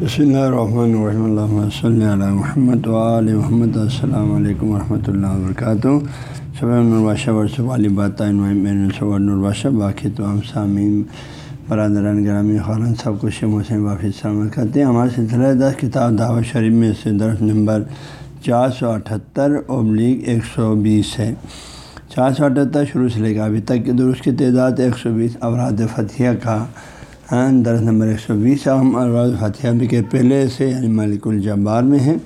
بسم اللہ الرحمن الرحمۃ اللہ صلی اللہ محمد علیہ محمد السلام علیکم ورحمۃ اللہ وبرکاتہ صبح نرباشہ ورث والی بات صبح باقی تو ہم سامعین برادران گرامی خارن سب کچھ مسلم واپس سلامت کرتے ہیں ہمارے سلسلہ دس کتاب دعوت شریف میں سے درس نمبر چار سو اٹھہتر ابلیغ ایک سو بیس ہے چار سو اٹھہتر شروع سے لے کر ابھی تک کے درست کی تعداد ایک سو بیس اوراد فتح کا ہاں درس نمبر ایک سو بیس اہم اوراد فتح بھی کے پہلے سے یعنی ملک الجبار میں ہیں۔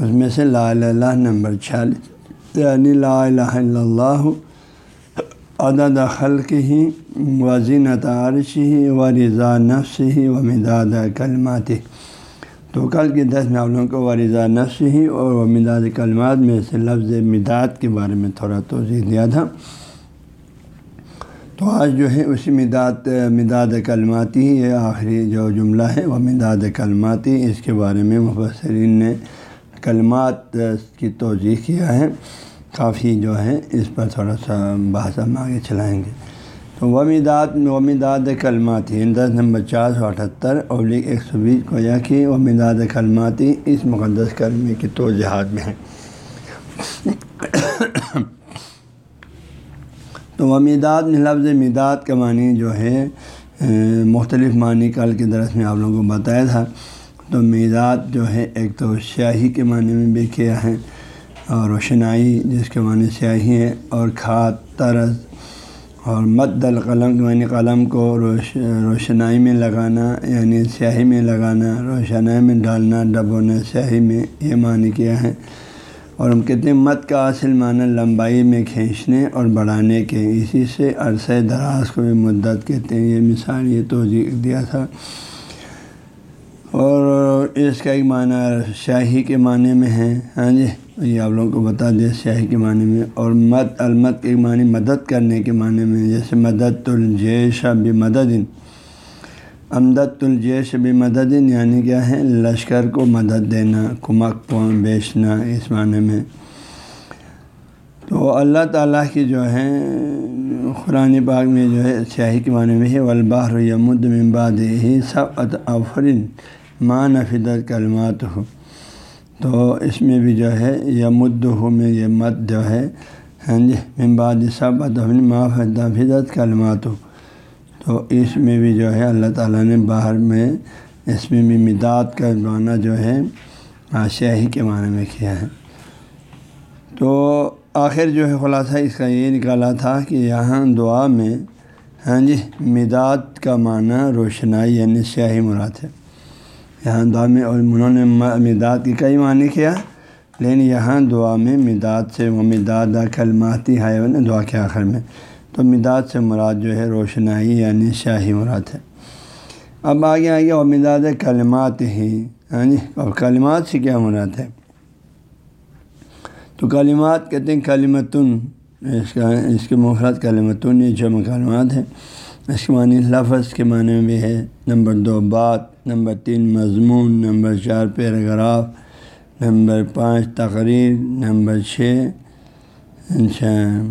اس میں سے لا اللہ نمبر چھیالیس یعنی لا الہ الا اللہ، عدد خلق ہی وزین عرش ہی و رضا نفس ہی و مداد کلمات تو کل کے دس میں آپ لوگوں کو و رضا نفس ہی اور و مداد کلمات میں سے لفظ مداد کے بارے میں تھوڑا توضیح دیا تھا۔ تو آج جو ہے اسی مداد مداد کلماتی یہ آخری جو جملہ ہے، وہ مداد کلماتی، اس کے بارے میں مبصرین نے کلمات کی توضیح کیا ہے۔ کافی جو ہے اس پر تھوڑا سا بحث ہم آگے چلائیں گے۔ تو وہ مداد و مداد کلماتی دس نمبر چار سو اٹھہتر ابلیغ ایک سو بیس کو یا کہ وہ مداد کلماتی، اس مقدس کلمے کی توجہات میں ہے۔ تو وہ مداد میں لفظ مداد کا معنی جو ہے مختلف معنی کل کے درس میں آپ لوگوں کو بتایا تھا۔ تو میداد جو ہے، ایک تو سیاہی کے معنی میں بھی کیا ہے، اور روشنائی جس کے معنی سیاہی ہے، اور کھاد طرز اور مد القلم کے معنی قلم کو روش، روشنائی میں لگانا یعنی سیاہی میں لگانا، روشنائی میں ڈالنا، ڈبونا، سیاہی میں یہ معنی کیا ہے۔ اور ہم کہتے ہیں مت کا اصل معنی لمبائی میں کھینچنے اور بڑھانے کے۔ اسی سے عرصۂ دراز کو بھی مدت کہتے ہیں۔ یہ مثال، یہ توجہ دیا تھا۔ اور اس کا ایک معنی شاہی کے معنی میں ہے۔ ہاں جی یہ آپ لوگوں کو بتا دیا سیاہی کے معنی میں۔ اور مت، المت کے معنی مدد کرنے کے معنی میں، جیسے مدد الجیش بھی مدد امدد الجیش بھی مدد یعنی کیا ہے لشکر کو مدد دینا، کمک بیچنا اس معنی میں۔ تو اللہ تعالیٰ کی جو ہے، قرآن باغ میں جو ہے، سیاہی کے معنی میں ہے ولباہر یمد ممباد ہی سب افرین ماں نفدت کلمات ہو تو اس میں بھی جو ہے یمد ہو میں یہ مت جو ہے ہاں جی ممباد سب افرین ماں فدت کلمات ہو تو اس میں بھی جو ہے اللہ تعالیٰ نے باہر میں اس میں بھی مداد کا معنی جو ہے سیاہی کے معنی میں کیا ہے۔ تو آخر جو ہے خلاصہ اس کا یہ نکالا تھا کہ یہاں دعا میں ہاں جی مداد کا معنی روشنائی یعنی سیاہی مراد ہے۔ یہاں دعا میں، اور انہوں نے مداد کی کئی معنی کیا۔ لیکن یہاں دعا میں مداد سے وہ مداد، کلماتی ہے دعا کے آخر میں۔ تو مداد سے مراد جو ہے روشنائی یعنی شاہی مراد ہے۔ اب آگے آگے اور مداد کلمات ہی ہاں جی یعنی اور کلمات سے کیا مراد ہے؟ تو کلمات کہتے ہیں کلمتن، اس کا، اس کے مفرت کلمتن، یہ جو مکالمات ہیں۔ اس کے معنی لفظ کے معنی میں بھی ہے۔ نمبر دو بات، نمبر تین مضمون، نمبر چار پیراگراف، نمبر پانچ تقریر، نمبر چھ اچھا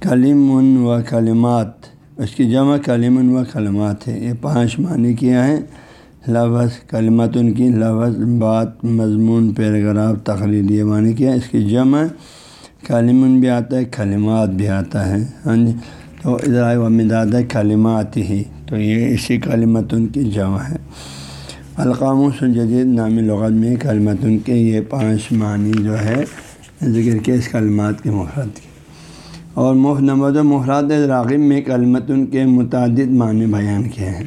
کلیم و کلمات، اس کی جمع کلیم و کلمات ہے۔ یہ پانچ معنی کیا ہے لفظ کلمت ان کی لفظ، بات، مضمون، پیراگراف، تقریر، یہ معنی کیا اس کی جمع کلمن بھی آتا ہے، کلمات بھی آتا ہے۔ ہاں جی۔ تو ادھر و مداد ہے کلمات ہی، تو یہ اسی کلمت ان کی جمع ہے۔ القام و جدید نامی لغت میں کلمت ان کے یہ پانچ معنی جو ہے، ذکر کے اس کلمات کے مفرد کی۔ اور مف نمبر و محرات راغب میں کلمت ان کے متعدد معنی بیان کیے ہیں۔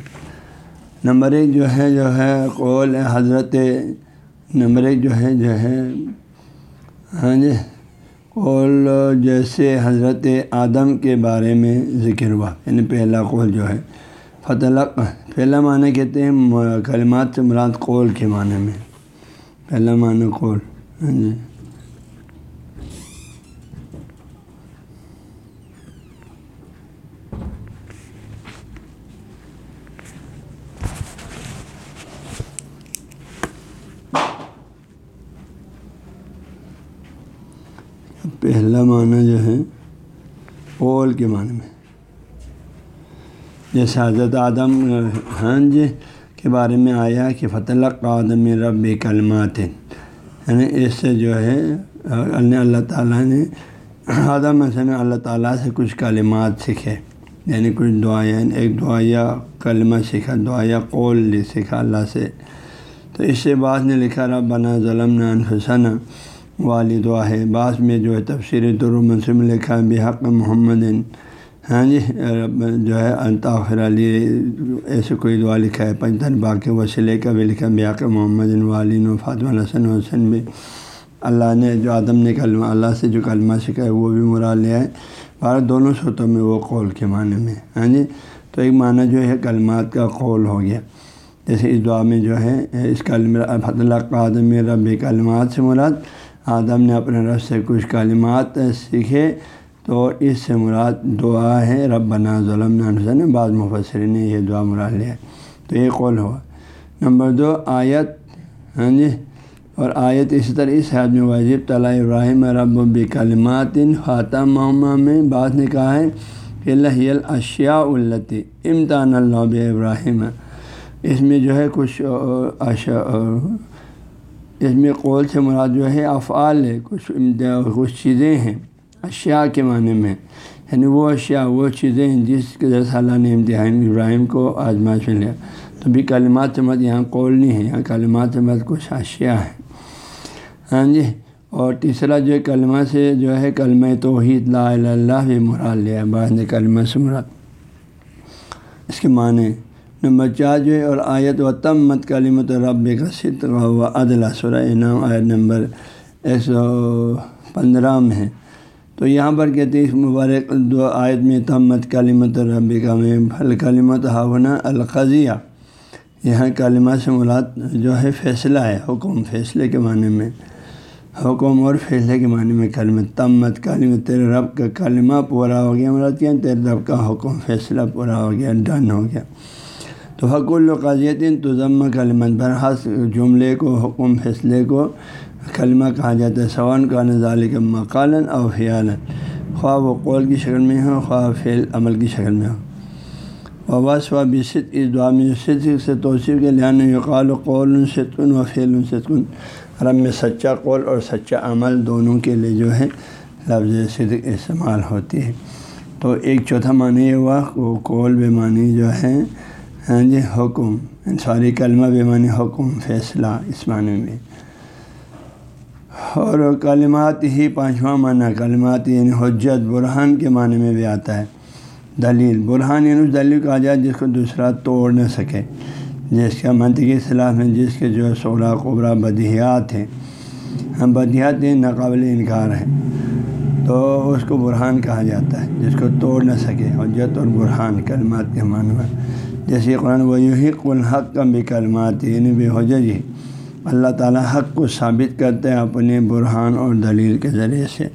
نمبر ایک جو ہے جو ہے قول حضرت نمبر ایک جو ہے جو ہے ہاں جی قول جیسے حضرت آدم کے بارے میں ذکر ہوا۔ یعنی پہلا قول جو ہے فتح پہلا معنی کہتے ہیں کلمات سے مراد قول کے معنی میں۔ پہلا معنی قول ہاں جی۔ پہلا معنی جو ہے قول کے معنی میں۔ جیسے حضرت آدم ہاں جی کے بارے میں آیا کہ فتح قادم رب کلمات یعنی اس سے جو ہے یعنی اللہ تعالیٰ نے، آدم حسن اللہ تعالیٰ سے کچھ کلمات سیکھے۔ یعنی کچھ دعائیں یعنی ایک دعائیا کلمہ سیکھا دعائیا قول سیکھا اللہ سے۔ تو اس سے بعض نے لکھا رب بنا ظلم انفسن والی دعا ہے۔ بعض میں جو ہے تفصیل در لکھا بحق محمد۔ ہاں جی جو ہے انطاخر علی، ایسے کوئی دعا لکھا ہے پنجن باقی وسیلے کا بھی لکھا بحق محمد والین و فاطمہ الحسن حسن بھی۔ اللہ نے جو آدم نے کلمہ، اللہ سے جو کلمہ سکھا ہے، وہ بھی مراد لیا ہے بھارت دونوں صوتوں میں وہ قول کے معنی میں۔ ہاں جی تو ایک معنی جو ہے کلمات کا قول ہو گیا۔ جیسے اس دعا میں جو ہے، اس کلم فت اللہ کا آدم رب کلمات سے مراد آدم نے اپنے رب سے کچھ کلمات سیکھے تو اس سے مراد دعا ہے رب بنا ظلم حسن بعض مفسر نے یہ دعا مراد لیا۔ تو یہ قول ہوا۔ نمبر دو، آیت۔ ہاں جی۔ اور آیت اسی طرح، اس حد میں واجب طلّہ ابراہیم رب و کلمات خاتہ معمہ میں بعض نے کہا ہے کہ اللہ اشیا التی امتحان اللہ ابراہیم۔ اس میں جو ہے کچھ اس میں قول سے مراد جو ہے افعال ہے، کچھ کچھ چیزیں ہیں، اشیاء کے معنی میں۔ یعنی وہ اشیاء، وہ چیزیں ہیں جس کے ذریعے اللہ نے امتحان ابراہیم کو آزمائش میں لیا۔ تو بھی کلمات مت یہاں قول نہیں ہے، یہاں کلمات مت کچھ اشیاء ہیں۔ ہاں جی؟ اور تیسرا جو ہے کلمہ سے جو ہے کلمہ توحید، لا اللہ بھی مراد لیا بعض نے کلمہ سے مراد۔ اس کے معنی نمبر چار جو ہے اور آیت و تم مت کلیمت رب کا ست و عدلہ سورہ انعام آیت نمبر ایک سو پندرہ میں ہے۔ تو یہاں پر کہتے ہیں اس مبارک دو آیت میں تمت کلیمت رب کا میں پھل کلیمت ہاونا القضیہ۔ یہاں کلمہ سے مراد جو ہے فیصلہ ہے، حکم فیصلے کے معنی میں۔ حکم اور فیصلے کے معنی میں کلمت تمت کلمت تیرے رب کا کلمہ پورا ہو گیا۔ مراد کیا تیرے رب کا حکم، فیصلہ پورا ہو گیا، ڈن ہو گیا۔ تو حق القاضیت تو ضمہ کلمت برحص جملے کو، حکم فیصلے کو، کلمہ کہا جاتا ہے سوان کا نظال کا مقالن اور خیالن خواہ وہ قول کی شکل میں ہو خواہ فعل عمل کی شکل میں ہو وباس و بص اس دعا میں صدق سے توصیف کے لحاظ یقال و قول ستکن و فعل ستکن عرب میں سچا قول اور سچا عمل دونوں کے لیے جو ہے، لفظ صدق استعمال ہوتی ہے۔ تو ایک چوتھا معنی یہ ہوا، وہ قول بے معنی جو ہے ہاں جی حکم، ساری کلمہ بے معنی حکم، فیصلہ اس معنی میں۔ اور کلمات ہی پانچواں معنی، کلمات یعنی حجت، برہان کے معنی میں بھی آتا ہے۔ دلیل، برہان یعنی اس دلیل کہا جائے جس کو دوسرا توڑ نہ سکے، جس کا منطقی صلاح میں جس کے جو سولہ قبرا بدیہات ہیں۔ ہاں، ہم بدیہات یعنی ناقابل انکار ہیں۔ تو اس کو برہان کہا جاتا ہے، جس کو توڑ نہ سکے، حجت اور برہان، کلمات کے معنی میں۔ جیسے قرآن وحق الحق کا بھی کلمات یعنی بے حجج ہی اللہ تعالیٰ حق کو ثابت کرتے ہیں اپنے برہان اور دلیل کے ذریعے سے،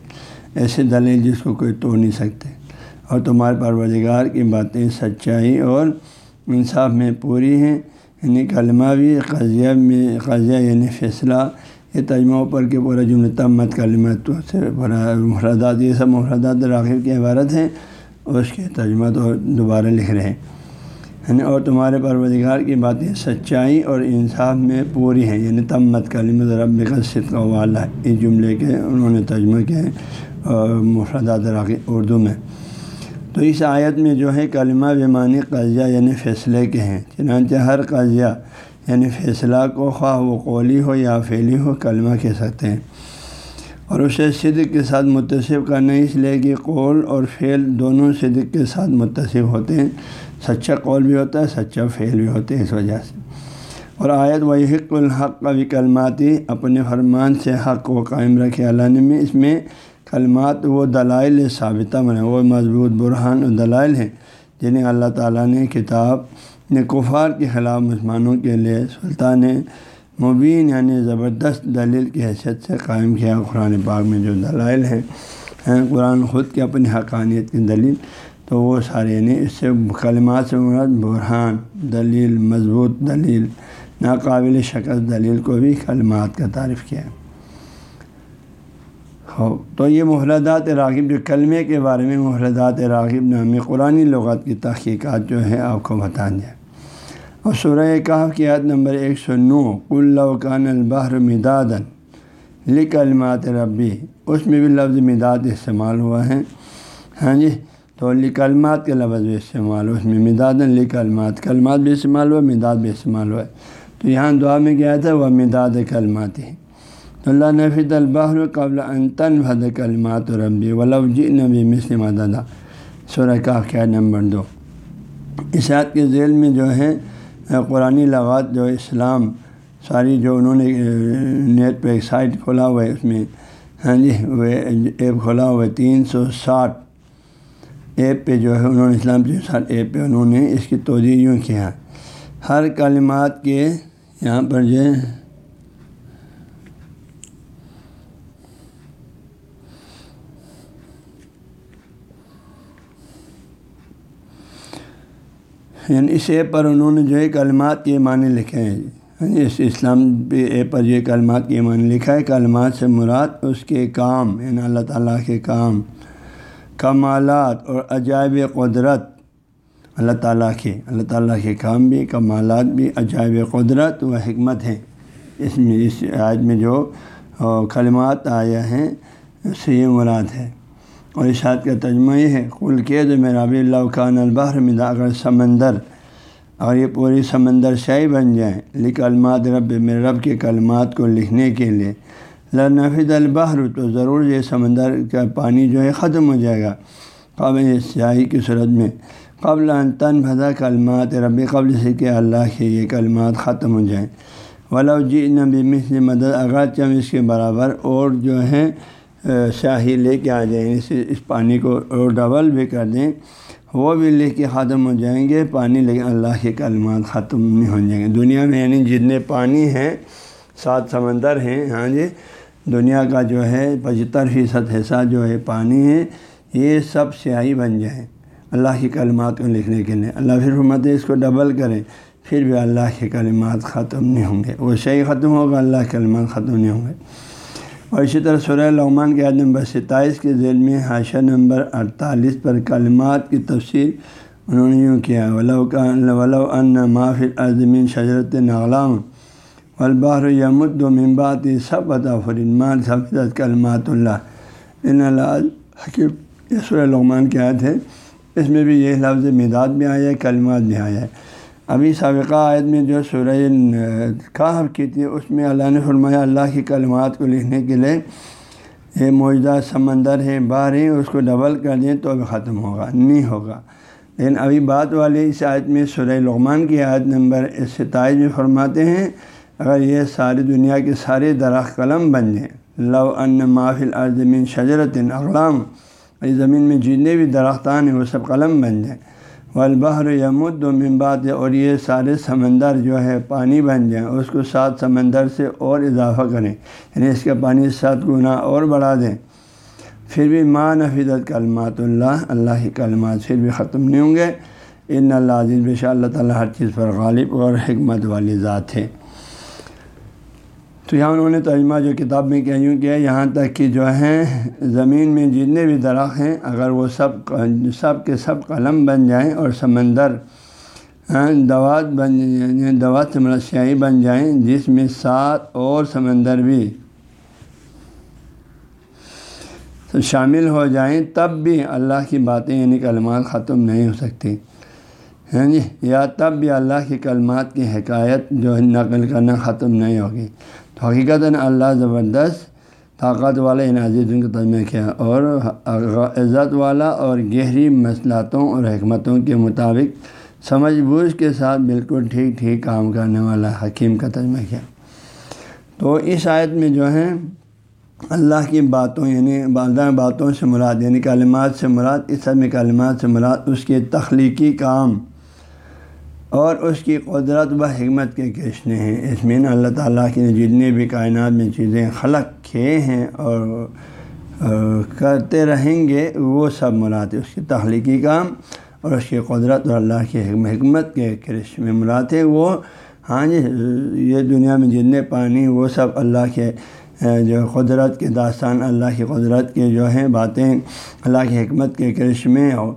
ایسے دلیل جس کو کوئی توڑ نہیں سکتے۔ اور تمہارے پروردگار کی باتیں سچائی اور انصاف میں پوری ہیں۔ یعنی کلمہ بھی، قضیہ میں قضیہ یعنی فیصلہ۔ یہ تجمہ پر کے پورا جملہ تمت کلمت سے پورا محردات یہ سب محردات راغب کی عبارت ہیں۔ اور اس کے تجمہ تو دوبارہ لکھ رہے ہیں۔ یعنی اور تمہارے پروردگار کی باتیں سچائی اور انصاف میں پوری ہیں یعنی تمت کلمت رب کا صدق والا اس جملے کے انہوں نے ترجمہ کیا ہے مفردات راغی اردو میں۔ تو اس آیت میں جو ہے کلمہ بیمانی قضیہ یعنی فیصلے کے ہیں۔ چنانچہ ہر قضیہ یعنی فیصلہ کو خواہ و قولی ہو یا فعلی ہو کلمہ کہہ سکتے ہیں۔ اور اسے صدق کے ساتھ متصف کرنا اس لیے کہ قول اور فعل دونوں صدق کے ساتھ متصف ہوتے ہیں۔ سچا قول بھی ہوتا ہے، سچا فعل بھی ہوتے ہیں اس وجہ سے۔ اور آیت و حق الحق کا بھی کلماتی اپنے فرمان سے حق کو قائم رکھے۔ اللہ نے میں اس میں کلمات، وہ دلائل ثابتہ بنے وہ مضبوط برہان و دلائل ہیں جنہیں اللہ تعالیٰ نے کتاب نے کفار کے خلاف مسلمانوں کے لیے سلطان مبین یعنی زبردست دلیل کی حیثیت سے قائم کیا۔ قرآن پاک میں جو دلائل ہیں، قرآن خود کی اپنی حقانیت کی دلیل۔ تو وہ سارے یعنی اس سے کلمات سے مراد برہان، دلیل، مضبوط دلیل، ناقابل شکست دلیل کو بھی کلمات کا تعریف کیا ہو، تو یہ محردات راغب، جو کلمے کے بارے میں محردات راغب نامی قرآن لغات کی تحقیقات جو ہے آپ کو بتا دیا اور سورہ کہف کی عید نمبر ایک سو نو کلّان البحر مدادن لکلمات ربی، اس میں بھی لفظ مداد استعمال ہوا ہے۔ ہاں جی تو لکلمات کے لفظ بھی استعمال ہوا اس میں مداد لکلمات، کلمات بھی استعمال ہوا مداد بھی استعمال ہوا تو یہاں دعا میں کیا تھا؟ وہ مداد کلمات ہی تو اللہ نفید البحر قبل انتن بھد کلمات ربی ولوجی نبی مسلم دادا۔ سورہ کا نمبر دو۔ اشاعت کے ذیل میں جو ہے قرآن لغات جو اسلام، ساری جو انہوں نے، نیٹ پہ ایک سائٹ کھولا ہوا ہے، اس میں ہاں جی وہ ایپ کھولا ہوا ہے، تین سو ساٹھ۔ ایپ پہ جو ہے انہوں نے اسلام تین سو ایپ پہ انہوں نے اس کی توجہ یوں کیا ہر کلمات کے یہاں پر جو ہے یعنی اس ایپ پر انہوں نے جو ہے کلمات کے معنی لکھے ہیں۔ یعنی اس اسلام پہ ایپ پر یہ کلمات کے معنی لکھا ہے۔ کلمات سے مراد اس کے کام یعنی اللہ تعالیٰ کے کام۔ کمالات اور عجائب قدرت۔ اللہ تعالیٰ کے، اللہ تعالیٰ کے کام بھی، کمالات بھی، عجائب قدرت و حکمت ہیں۔ اس میں، اس آج میں جو کلمات آیا ہیں اس سے یہ مراد ہے۔ اور اس اشاعت کا تجمہ یہ ہے کل کے جو میرا بھی اللہ خان البحر مدا اگر سمندر۔ اور یہ پوری سمندر شاہی بن جائیں لکھ رب، میرے رب کے کلمات کو لکھنے کے لیے۔ لنفید البحر، تو ضرور یہ سمندر کا پانی جو ہے ختم ہو جائے گا۔ قبل سیاہی کی صورت میں، قبل ان تن بھدا کلمات رب قبل سے کہ اللہ کے یہ کلمات ختم ہو جائیں۔ ولا جی نبی مثل مدد، اگرچہ ہم اس کے برابر اور جو ہے شاہی لے کے آ جائیں۔ اس اس پانی کو اور ڈبل بھی کر دیں، وہ بھی لے کے ختم ہو جائیں گے، پانی لیکن اللہ کے کلمات ختم نہیں ہو جائیں گے۔ دنیا میں یعنی جتنے پانی ہیں، سات سمندر ہیں۔ ہاں جی دنیا کا جو ہے پچہتر فیصد حصہ جو ہے پانی ہے، یہ سب سیاہی بن جائیں۔ اللہ کی کلمات کو لکھنے کے لیے۔ اللہ پھر حکومت اس کو ڈبل کریں، پھر بھی اللہ کے کلمات ختم نہیں ہوں گے۔ وہ صحیح ختم ہوگا، اللہ کے کلمات ختم نہیں ہوں گے۔ اور اسی طرح سورہ لغمان کے عید نمبر ستائیس کے ذیل میں حاشہ نمبر اڑتالیس پر کلمات کی تفصیل انہوں نے یوں کیا، ولو ولو ان مافل عظمین شجرت نغلام والبحر یمد و ممبات سب عطا فرمان سب کلمات اللہ. ان اللہ حکیم، یہ سورہ لغمان کی عید ہے. اس میں بھی یہ لفظ مداد بھی آیا ہے، کلمات بھی آیا ہے. ابھی سابقہ عائد میں جو سورہ کہف کی تھی، اس میں اللہ نے فرمایا، اللہ کی کلمات کو لکھنے کے لیے یہ موجودہ سمندر ہے باہر ہے، اس کو ڈبل کر دیں تو ابھی ختم ہوگا، نہیں ہوگا. لیکن ابھی بات والے اس عائد میں سورہ لغمان کی عائد نمبر ستائیس میں فرماتے ہیں اگر یہ ساری دنیا کے سارے درخت قلم بن جائیں، لو ان مافل ارزمین شجرت اقلام اس زمین میں جتنے بھی درختان ہیں، وہ سب قلم بن جائیں۔ والبحر یمد و ممبات اور یہ سارے سمندر جو ہے، پانی بن جائیں۔ اس کو سات سمندر سے اور اضافہ کریں یعنی اس کا پانی سات گنا اور بڑھا دیں۔ پھر بھی ماں نفیدت کلمات اللہ اللہ کی کلمات پھر بھی ختم نہیں ہوں گے۔ ان اللہ عزیز، بے شاء اللہ تعالیٰ ہر چیز پر غالب اور حکمت والی ذات ہے۔ تو یہاں انہوں نے ترجمہ جو کتاب میں کیا، یوں کیا، یہاں تک کہ جو ہے زمین میں جتنے بھی درخت ہیں، اگر وہ سب سب کے سب قلم بن جائیں اور سمندر ہاں، دوات بن یعنی دوات سے مطلب بن جائیں، جس میں سات اور سمندر بھی شامل ہو جائیں، تب بھی اللہ کی باتیں یعنی کلمات ختم نہیں ہو سکتی۔ ہیں جی یا تب بھی اللہ کی کلمات کی حکایت جو ہے نقل کرنا ختم نہیں ہوگی۔ تو حقیقت اللہ زبردست طاقت والا ان عزیزوں کا تجمہ کیا اور عزت والا اور گہری مسلاتوں اور حکمتوں کے مطابق سمجھ بوجھ کے ساتھ بالکل ٹھیک ٹھیک کام کرنے والا حکیم کا تجمہ کیا۔ تو اس آیت میں جو ہے اللہ کی باتوں یعنی بالدہ باتوں سے مراد یعنی کلمات سے مراد اس میں کلمات سے مراد، اس کے تخلیقی کام اور اس کی قدرت و حکمت کے کشنے ہیں۔ اس میں اللہ تعالیٰ کی جتنے بھی کائنات میں چیزیں خلق کیے ہیں اور کرتے رہیں گے، وہ سب مراد ہے اس کی تخلیقی کام اور اس کی قدرت اور اللہ کی حکمت کے کرش میں مراد ہے۔ وہ ہاں جی یہ دنیا میں جتنے پانی وہ سب اللہ کے جو قدرت کے داستان، اللہ کی قدرت کے جو ہیں باتیں، اللہ کی حکمت کے کرش میں اور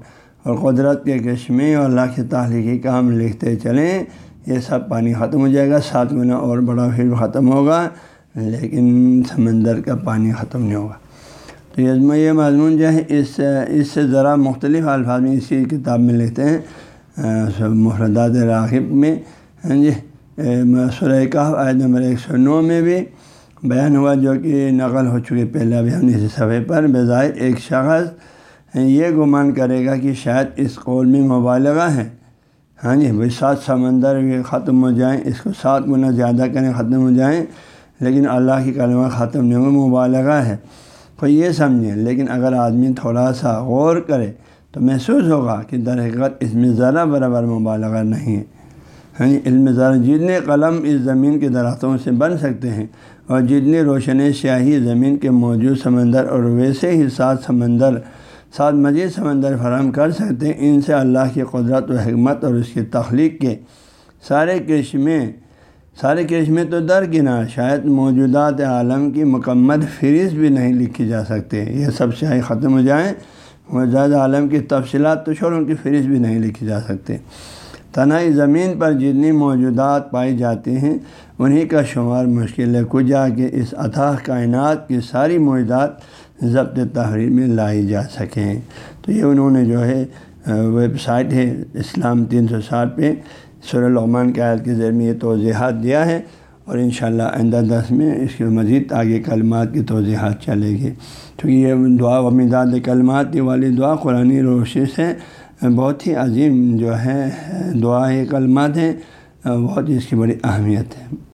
اور قدرت کے کشمے اور اللہ کے تعلیقی کام لکھتے چلیں، یہ سب پانی ختم ہو جائے گا، سات گنا اور بڑا پھر ختم ہوگا، لیکن سمندر کا پانی ختم نہیں ہوگا۔ تو یزم یہ مضمون جو ہے، اس اس سے ذرا مختلف الفاظ میں اسی کتاب میں لکھتے ہیں محردات راغب میں۔ ہاں جی سورہ کہف آیت نمبر ایک سو نو میں بھی بیان ہوا جو کہ نقل ہو چکے پہلے ابھی ہم اسی صفحے پر، بظاہر ایک شخص یہ گمان کرے گا کہ شاید اس قول میں مبالغہ ہے۔ ہاں جی بھائی سات سمندر ختم ہو جائیں، اس کو سات گنا زیادہ کریں، ختم ہو جائیں، لیکن اللہ کی کلمہ ختم نہیں ہو مبالغہ ہے۔ کوئی یہ سمجھیں، لیکن اگر آدمی تھوڑا سا غور کرے تو محسوس ہوگا کہ در حقیقت اس میں ذرا برابر مبالغہ نہیں ہے۔ ہاں جی علم ذرا جتنے قلم اس زمین کے درختوں سے بن سکتے ہیں اور جتنی روشنی سیاہی زمین کے موجود سمندر اور ویسے ہی سات سمندر ساتھ مزید سمندر فراہم کر سکتے ہیں۔ ان سے اللہ کی قدرت و حکمت اور اس کی تخلیق کے سارے کرشمے سارے کرشمے تو درکنار شاید موجودات عالم کی مکمل فہرست بھی نہیں لکھی جا سکتے یہ سب شاید ختم ہو جائیں۔ موجودہ عالم کی تفصیلات تو چھوڑ ان کی فہرست بھی نہیں لکھی جا سکتے تنہائی زمین پر جتنی موجودات پائی جاتی ہیں انہیں کا شمار مشکل ہے کچھ جا کے اس اتھاح کائنات کی ساری موجودات ضبط تحریر میں لائی جا سکیں۔ تو یہ انہوں نے جو ہے ویب سائٹ ہے، اسلام تین سو ساٹھ پہ سر العمان کے عائد کے ذریعے یہ توضیحات دیا ہے اور انشاءاللہ آئندہ دس میں اس کے مزید آگے کلمات کی توضیحات چلے گی۔ کیونکہ یہ دعا و مداد کلمات والی دعا قرآن روشی سے بہت ہی عظیم جو ہے دعا کلمات ہیں، بہت ہی اس کی بڑی اہمیت ہے۔